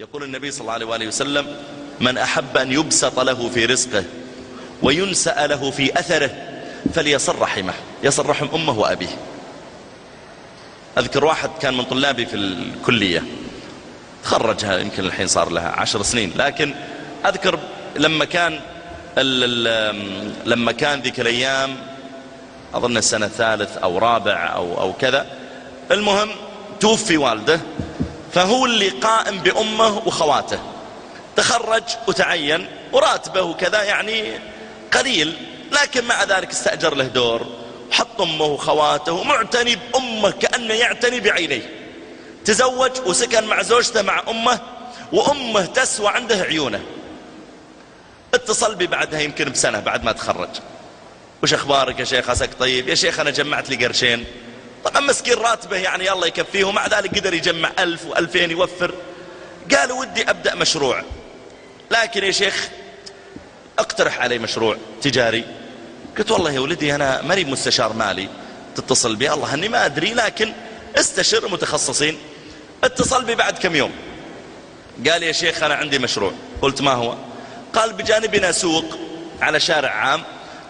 يقول النبي صلى الله عليه وآله وسلم من أحب أن يبسط له في رزقه وينسأ له في أثره فليصل رحمه يصل رحم أمه وأبيه. أذكر واحد كان من طلابي في الكلية تخرجها يمكن الحين صار لها عشر سنين لكن أذكر لما كان لما كان ذيك الأيام أظن السنة الثالث أو رابع أو, أو كذا المهم توفي والده فهو اللي قائم بأمه وخواته. تخرج وتعين وراتبه وكذا يعني قليل لكن مع ذلك استأجر له دور وحط أمه وخواته ومعتني بأمه كأنه يعتني بعينيه. تزوج وسكن مع زوجته مع أمه وأمه تسوى عنده عيونه. اتصل بي بعدها يمكن بسنة بعد ما تخرج. وش أخبارك يا شيخ؟ عساك طيب؟ يا شيخ أنا جمعت لي قرشين. طبعا مسكين راتبه يعني الله يكفيه ومع ذلك قدر يجمع ألف وألفين يوفر. قال ودي أبدأ مشروع. لكن يا شيخ اقترح علي مشروع تجاري. قلت والله يا ولدي أنا مريب مستشار مالي. تتصل بي؟ الله أني ما أدري لكن استشر متخصصين اتصل بي بعد كم يوم. قال يا شيخ أنا عندي مشروع. قلت ما هو؟ قال بجانبنا سوق على شارع عام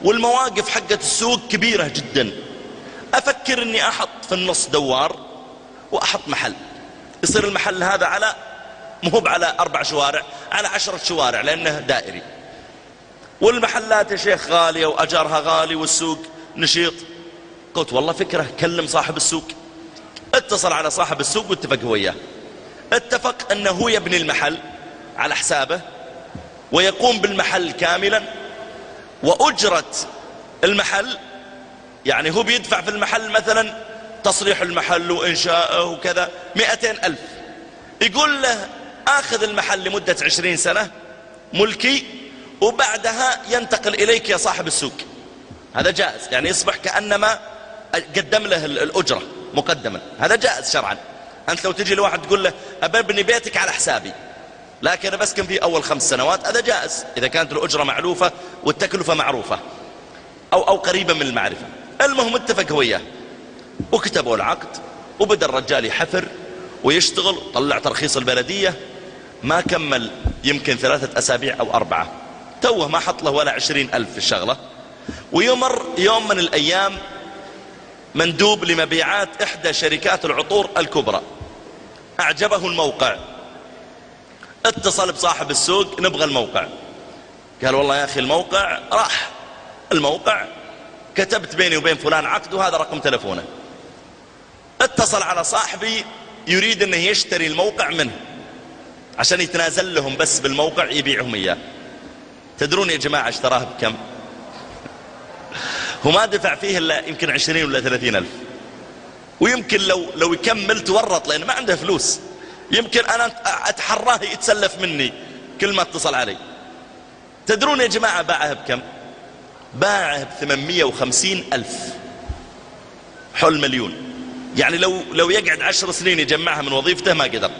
والمواقف حقت السوق كبيرة جدا. أفكر أني أحط في النص دوار وأحط محل. يصير المحل هذا على مهوب على أربع شوارع على عشرة شوارع لأنه دائري. والمحلات يا شيخ غالية وأجارها غالي والسوق نشيط. قلت والله فكرة كلم صاحب السوق. اتصل على صاحب السوق واتفق وياه. اتفق أنه هو يبني المحل على حسابه ويقوم بالمحل كاملا. وأجرة المحل يعني هو بيدفع في المحل مثلا تصريح المحل وإنشاءه وكذا مئتين ألف. يقول له آخذ المحل لمدة عشرين سنة ملكي وبعدها ينتقل إليك يا صاحب السوق. هذا جائز. يعني يصبح كأنما قدم له الأجرة مقدما. هذا جائز شرعا. أنت لو تجي لواحد تقول له أبني بيتك على حسابي لكن بسكن فيه أول خمس سنوات هذا جائز. إذا كانت الأجرة معلوفة والتكلفة معروفة أو, أو قريبة من المعرفة. المهم اتفق وياه وكتبوا العقد وبدأ الرجال يحفر ويشتغل طلع ترخيص البلدية ما كمل يمكن ثلاثة أسابيع أو أربعة. توه ما حط له ولا عشرين ألف في الشغلة ويمر يوم من الأيام مندوب لمبيعات إحدى شركات العطور الكبرى. أعجبه الموقع. اتصل بصاحب السوق نبغى الموقع. قال والله يا أخي الموقع راح. الموقع كتبت بيني وبين فلان عقد وهذا رقم تلفونه. اتصل على صاحبي يريد إنه يشتري الموقع منه. عشان يتنازل لهم بس بالموقع يبيعهم إياه. تدرون يا جماعة اشتراه بكم؟ هو ما دفع فيه إلا يمكن عشرين ولا ثلاثين ألف. ويمكن لو, لو يكمل تورط لأن ما عنده فلوس. يمكن أنا أتحراه يتسلف مني كل ما اتصل علي. تدرون يا جماعة باعه بكم؟ باعه بثمانمية وخمسين ألف. حول مليون. يعني لو, لو يقعد عشر سنين يجمعها من وظيفته ما قدر.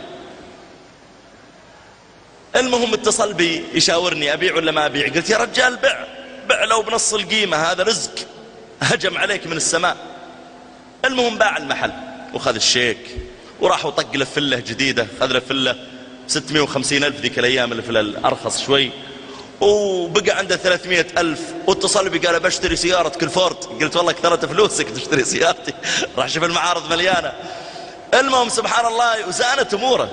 المهم اتصل بي يشاورني أبيع ولا ما أبيع؟ قلت يا رجال بع بع لو بنص القيمة هذا رزق. هجم عليك من السماء. المهم باع المحل وخذ الشيك وراح وطق له فلة جديدة خذ له فلة 650 ألف ذيك الأيام الفلة الأرخص شوي. وبقى عنده 300 ألف. واتصل بي قال بشتري سيارة فورد قلت والله كثرت فلوسك تشتري سيارتي. راح شوف المعارض مليانة. المهم سبحان الله وزانت أموره.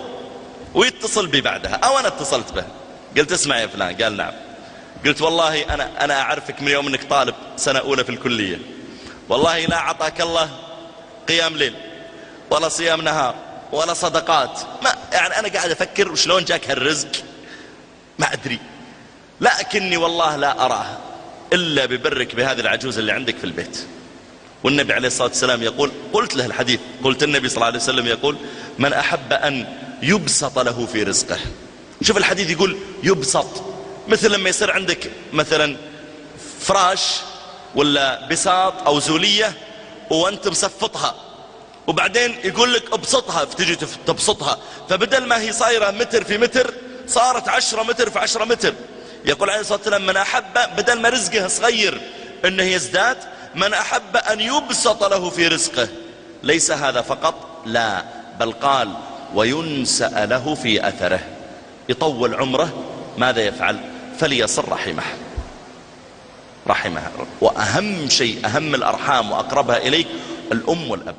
ويتصل بي بعدها. أو أنا اتصلت به. قلت اسمع يا فلان. قال نعم. قلت والله أنا, أنا أعرفك من يوم أنك طالب سنة أولى في الكلية. والله لا عطاك الله قيام ليل ولا صيام نهار ولا صدقات. ما يعني أنا قاعد أفكر وشلون جاك هالرزق؟ ما أدري. لكني والله لا أراه إلا ببرك بهذه العجوز اللي عندك في البيت. والنبي عليه الصلاة والسلام يقول قلت له الحديث قلت النبي صلى الله عليه وسلم يقول من أحب أن يبسط له في رزقه. شوف الحديث يقول يبسط. مثل لما يصير عندك مثلا فراش ولا بساط أو زولية وأنت مسفطها وبعدين يقول لك ابسطها فتجي تبسطها. فبدل ما هي صايرة متر في متر صارت عشرة متر في عشرة متر. يقول عليه الصلاة والسلام من أحب بدل ما رزقه صغير إنه يزداد من أحب أن يبسط له في رزقه. ليس هذا فقط لا بل قال وينسأ له في أثره. يطول عمره ماذا يفعل؟ فليصل رحمه. رحمه. وأهم شيء أهم الأرحام وأقربها إليك الأم والأب.